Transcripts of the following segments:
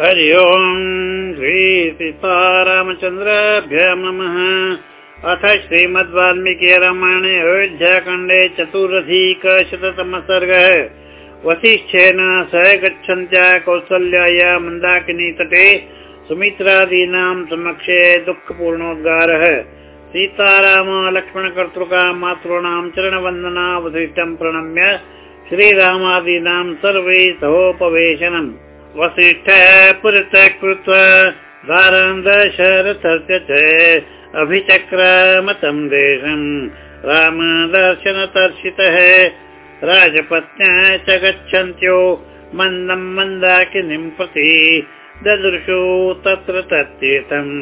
हरि ओम् श्रीसीता रामचन्द्राभ्यां नमः। अथ श्रीमद्वाल्मीकि रामायणे अयोध्याखण्डे चतुरधिकशततमः सर्गः वसिष्ठेन सह गच्छन्त्या कौसल्याय मन्दाकिनी तटे सुमित्रादीनां समक्षे दुःखपूर्णोद्गारः। सीताराम लक्ष्मणकर्तृका मातॄणां वसिष्ठं प्रणम्य श्रीरामादीनां सर्वै सहोपवेशनम् वसिष्ठ पुरतः कृत्वा दशरथस्य च अभिचक्रमतं देशम् रामदर्शनतर्शितः राजपत्न्या च गच्छन्त्यो मन्दं मन्दाकिनीं प्रति ददृशो तत्र तत्तीर्थम्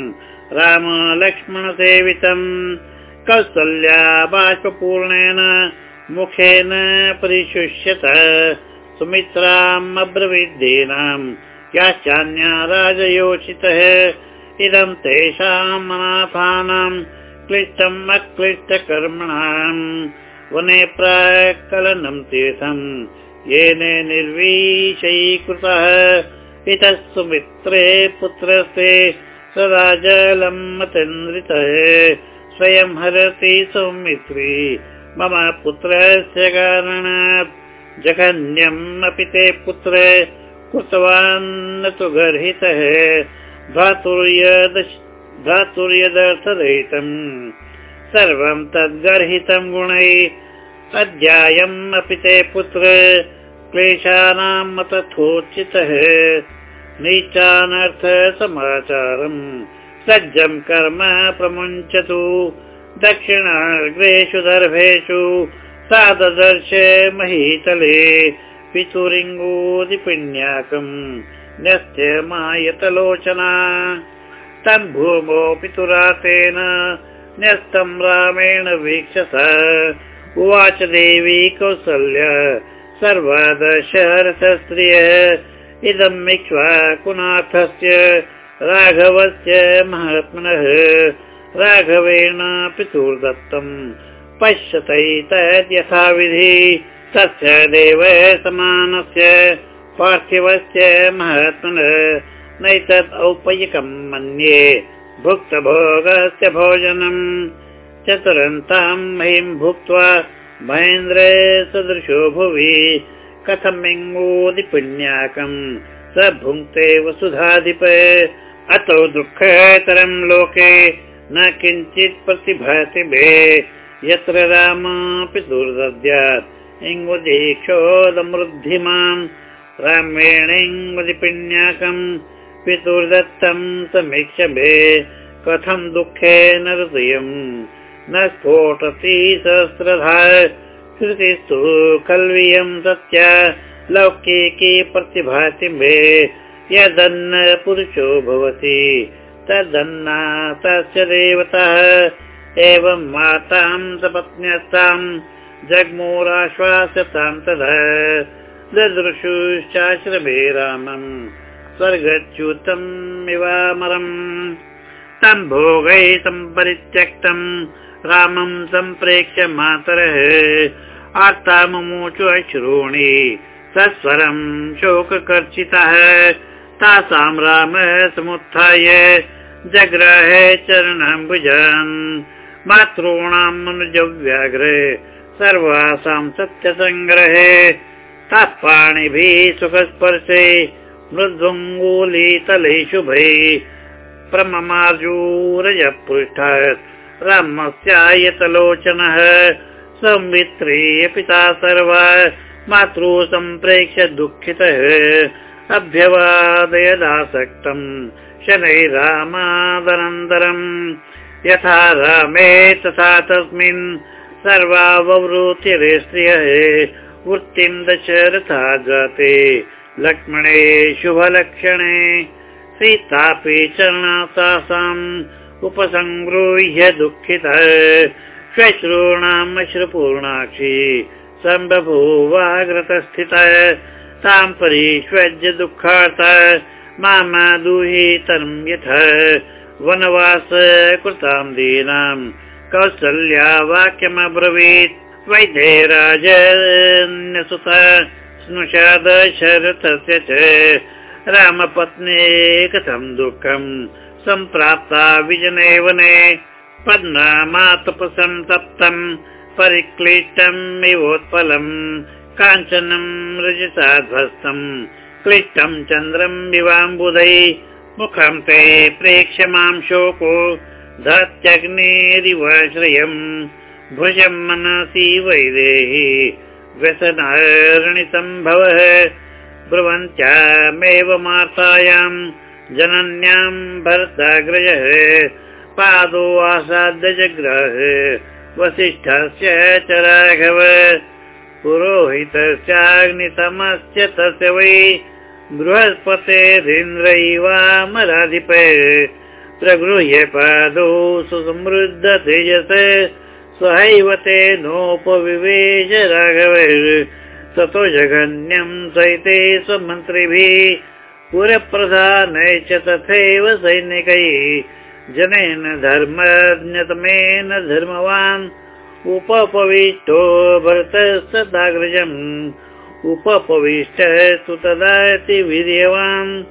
राम लक्ष्मणसेवितम् कौसल्या बाष्पूर्णेन मुखेन परिशुष्यत सुमित्राम् अब्रवीद्धीनाम् याश्चान्या राजयोषितः इदम् तेषाम् अनाथानाम् क्लिष्टम् अक्लिष्टकर्मणाम्। वने प्राक्कलनम् तीर्थम्। येन निर्विषयीकृतः इतः सुमित्रे पुत्रस्ते सदा जलम् मतेन्द्रितः। स्वयं हरति सौमित्री। मम पुत्रस्य कारणात् जघन्यम् अपि ते पुत्र कृतवान् तु गर्हितः। धातुर्यदर्थरहितम् सर्वं तद्गर्हितं गुणैः। अध्यायम् अपि ते पुत्र क्लेशानां तथोचितः नीचानर्थ समाचारम् सज्जं कर्म प्रमुञ्चतु। दक्षिणाग्रेषु दर्भेषु सा ददर्श महीतले पितुरिङ्गोदिपिण्याकम् न्यस्य मायतलोचना। तम् भूमौ पितुरातेन न्यस्तम् रामेण वीक्षस। उवाच देवी कौसल्य सर्वादशहरसस्त्रियः इदम् इक्ष्वा कुनाथस्य राघवस्य महात्मनः राघवेण पितुर्दत्तम् पश्यतैतद् यथाविधि तस्य देव समानस्य पार्थिवस्य महात्मनः नैतद् औपयिकम् मन्ये भुक्तभोगस्य भोजनम् चतुरन्तां महिम् भुक्त्वा महेन्द्र सदृशो भुवि कथमिङ्गोदिपुण्याकम् स भुङ्क्ते वसुधाधिप अतो दुःखतरम् लोके न किञ्चित् प्रतिभाति भे यत्र रामापि दुर्दद्यात् इङ्गुदीक्षोदमृद्धिमान् रामेणेङ्गुदिपिण्याकम् पितुर्दत्तम् समीक्ष भे कथम् दुःखेन हृदयम्। न स्फोटति सहस्रधा श्रुतिस्तु खल्वियम् सत्या लौकिकी प्रतिभाति मे यदन्न पुरुषो भवति तदन्ना तस्य देवतः एवं मातां सपत्न्यस्तां जग्मोराश्वासतां तदा ददृशुश्चाश्रमे रामम् स्वर्गच्युतम् इवामरम् तं भोगै सम्परित्यक्तम् रामं सम्प्रेक्ष्य मातरः। मुमूचु अश्रूणि सस्वरं शोककर्षितः तासां रामः समुत्थाय जग्राह चरणाम्बुजान् मातॄणाम् मनुजव्याघ्रे सर्वासां सत्यसङ्ग्रहे तात्पाणिभिः सुखस्पर्शे मृद्वङ्गूलीतले शुभे प्रममार्जूरजपृष्ठात् रामस्यायतलोचनः संवित्री पिता सर्वा मातृ सम्प्रेक्ष्य दुःखितः अभ्यवादयदासक्तम् शनैरामादनन्तरम् यथा रामे तथा तस्मिन् सर्वाववृत्तिरे स्त्रियः वृत्तिं दशरथा जाते। लक्ष्मणे शुभलक्षणे सीतापि चरणासाम् उपसङ्गृह्य दुःखितः। श्वश्रूणाम् अश्रुपूर्णाक्षी सम्बभूवाग्रतस्थितः। तां परिष्वज्य दुःखार्थ मामा दुहितरं यथ वनवास कृतां दीनां कौसल्या वाक्यमब्रवीत् वैद्ये राजन्यसुत स्नुषाद शरथस्य च रामपत्नी कथं दुःखम् सम्प्राप्ता विजने वने पद्मातपसन्तप्तम् परिक्लिष्टम् इवोत्पलम् काञ्चनम् रजसाध्वस्तम् क्लिष्टम् चन्द्रम् विवाम्बुधै मुखं ते प्रेक्ष्य मां शोको धत्यग्नेरिव श्रियम् भुजम् मनसि वैदेहि व्यसनारणिसम्भवः ब्रुवन्त्यामेव मार्तायाम् जनन्याम् भरताग्रजः पादो आसाद्य जग्रह वसिष्ठस्य च राघव पुरोहितस्याग्नितमस्य तस्य वै बृहस्पतेरिन्द्रैवामराधिप प्रगृह्य पादौ सुसमृद्ध तेजस सहैव तेनोपविवेश राघव। ततो जघन्यम् सहिते स्वमन्त्रिभिः पुरप्रधानै च तथैव सैनिकैः। जनेन धर्मज्ञतमेन धर्मवान् उपपविष्टो भरतस्तदाग्रजम् उपपविष्ट तु तदाति वीर्यवान्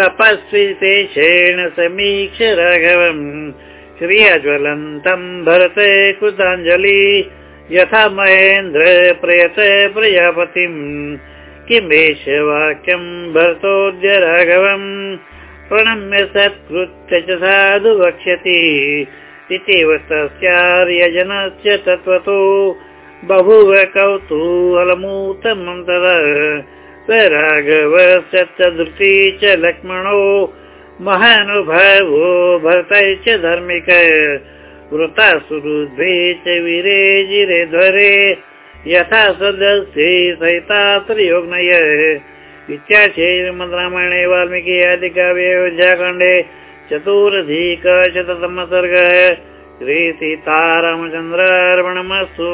तपस्वी तेषेण समीक्ष राघवम्। श्रियज्वलन्तम् भरते कृताञ्जलि। यथा महेन्द्र प्रयत प्रजापतिम्। किमेष वाक्यम् भरतोद्य राघवम्। प्रणम्य सत्कृत्य च साधु वक्ष्यति। इत्येव तस्यार्यजनस्य तत्त्वतो बभूव स राघवस्य धृती च लक्ष्मणो महानुभवो भरतै च धर्मिक वृता सुरुद्भे च वीरे जिरे ध्वरे यथा सदस्ये सहिता त्रियोग्नय। इत्याशे रामायणे वाल्मीकि आदिकाव्ये अयोध्याखण्डे चतुरधिकशततमः सर्गः श्रीसीतारामचन्द्रार्पणमस्तु